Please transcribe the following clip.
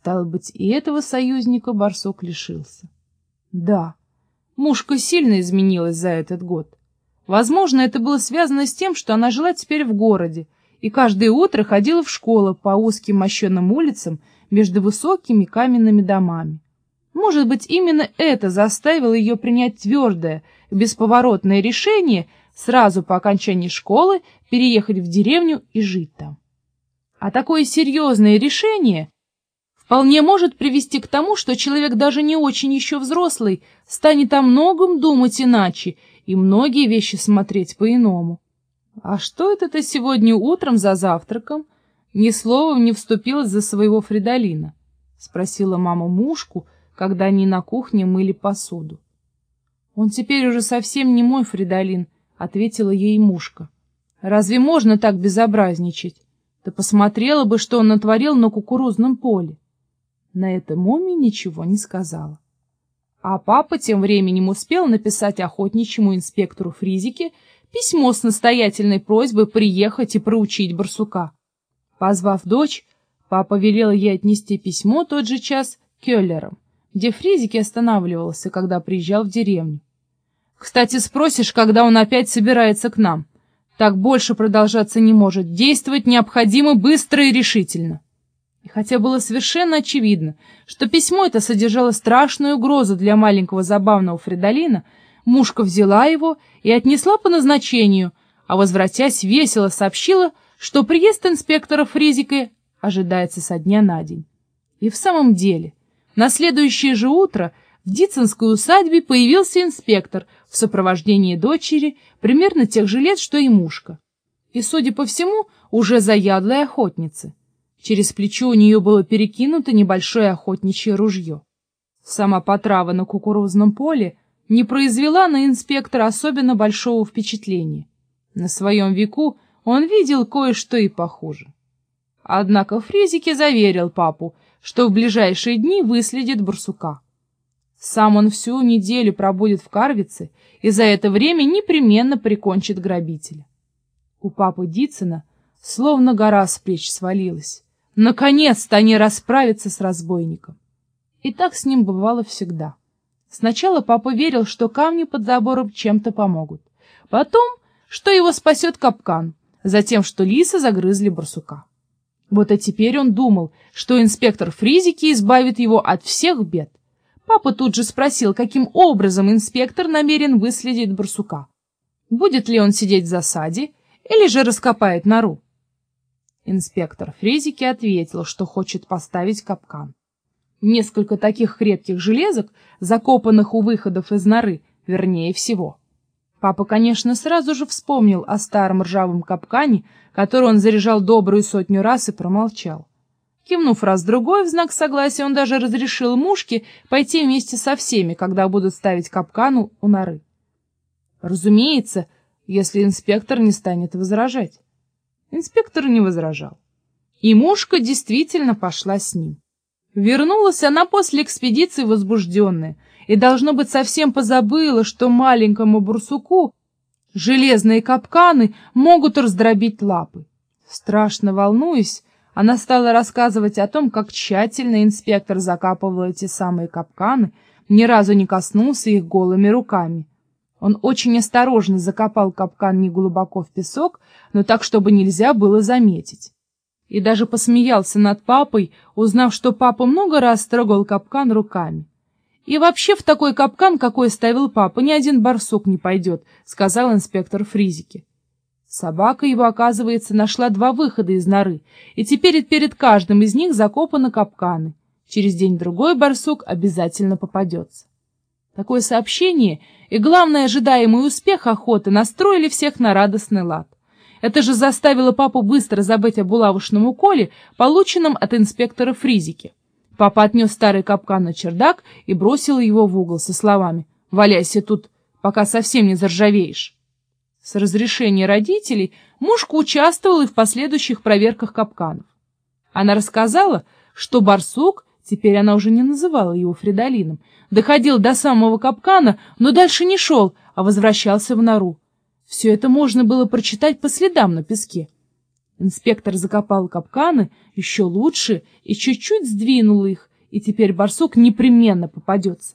Стало быть, и этого союзника барсук лишился. Да, мушка сильно изменилась за этот год. Возможно, это было связано с тем, что она жила теперь в городе, и каждое утро ходила в школу по узким мощенным улицам между высокими каменными домами. Может быть, именно это заставило ее принять твердое, бесповоротное решение сразу по окончании школы переехать в деревню и жить там. А такое серьезное решение вполне может привести к тому, что человек даже не очень еще взрослый станет о многом думать иначе и многие вещи смотреть по-иному. А что это ты сегодня утром за завтраком ни словом не вступилась за своего Фридолина? — спросила мама мушку, когда они на кухне мыли посуду. — Он теперь уже совсем не мой Фридолин, — ответила ей мушка. — Разве можно так безобразничать? Ты посмотрела бы, что он натворил на кукурузном поле. На это Моми ничего не сказала. А папа тем временем успел написать охотничьему инспектору Фризике письмо с настоятельной просьбой приехать и проучить барсука. Позвав дочь, папа велел ей отнести письмо тот же час Келлерам, где Фризики останавливался, когда приезжал в деревню. «Кстати, спросишь, когда он опять собирается к нам?» Так больше продолжаться не может. Действовать необходимо быстро и решительно. И хотя было совершенно очевидно, что письмо это содержало страшную угрозу для маленького забавного Фридолина, мушка взяла его и отнесла по назначению, а, возвратясь, весело сообщила, что приезд инспектора Фризика ожидается со дня на день. И в самом деле, на следующее же утро в Дитсонской усадьбе появился инспектор в сопровождении дочери примерно тех же лет, что и мушка. И, судя по всему, уже заядлой охотницы. Через плечо у нее было перекинуто небольшое охотничье ружье. Сама потрава на кукурузном поле не произвела на инспектора особенно большого впечатления. На своем веку он видел кое-что и похуже. Однако Фризики заверил папу, что в ближайшие дни выследит барсука. Сам он всю неделю пробудет в Карвице и за это время непременно прикончит грабителя. У папы Дицына словно гора с плеч свалилась. Наконец-то они расправятся с разбойником. И так с ним бывало всегда. Сначала папа верил, что камни под забором чем-то помогут. Потом, что его спасет капкан, затем, что лисы загрызли барсука. Вот и теперь он думал, что инспектор Фризики избавит его от всех бед. Папа тут же спросил, каким образом инспектор намерен выследить барсука. Будет ли он сидеть в засаде или же раскопает нору? Инспектор Фрезики ответил, что хочет поставить капкан. Несколько таких крепких железок, закопанных у выходов из норы, вернее всего. Папа, конечно, сразу же вспомнил о старом ржавом капкане, который он заряжал добрую сотню раз и промолчал. Кивнув раз-другой в знак согласия, он даже разрешил мушке пойти вместе со всеми, когда будут ставить капкану у норы. Разумеется, если инспектор не станет возражать. Инспектор не возражал. И мушка действительно пошла с ним. Вернулась она после экспедиции возбужденная и, должно быть, совсем позабыла, что маленькому бурсуку железные капканы могут раздробить лапы. Страшно волнуясь, она стала рассказывать о том, как тщательно инспектор закапывал эти самые капканы, ни разу не коснулся их голыми руками. Он очень осторожно закопал капкан не глубоко в песок, но так, чтобы нельзя было заметить. И даже посмеялся над папой, узнав, что папа много раз трогал капкан руками. «И вообще в такой капкан, какой ставил папа, ни один барсук не пойдет», — сказал инспектор Фризики. Собака его, оказывается, нашла два выхода из норы, и теперь перед каждым из них закопаны капканы. Через день-другой барсук обязательно попадется. Такое сообщение и, главное, ожидаемый успех охоты настроили всех на радостный лад. Это же заставило папу быстро забыть о булавочном уколе, полученном от инспектора Фризики. Папа отнес старый капкан на чердак и бросил его в угол со словами «Валяйся тут, пока совсем не заржавеешь». С разрешения родителей мушка участвовала и в последующих проверках капканов. Она рассказала, что барсук, теперь она уже не называла его Фридолином, доходил до самого капкана, но дальше не шел, а возвращался в нору. Все это можно было прочитать по следам на песке. Инспектор закопал капканы еще лучше и чуть-чуть сдвинул их, и теперь барсук непременно попадется.